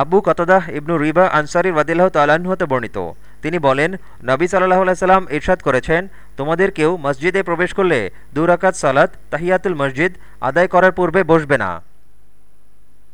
আবু কতদাহ ইবনু রিবা আনসারি ওয়াদিল্লাহ তাল্লাহ্ন হতে বর্ণিত। তিনি বলেন, নবী সাল্লাহ সাল্লাম ইরশাদ করেছেন, তোমাদের কেউ মসজিদে প্রবেশ করলে দুরাকাত সালাত, তাহিয়াতুল মসজিদ আদায় করার পূর্বে বসবে না।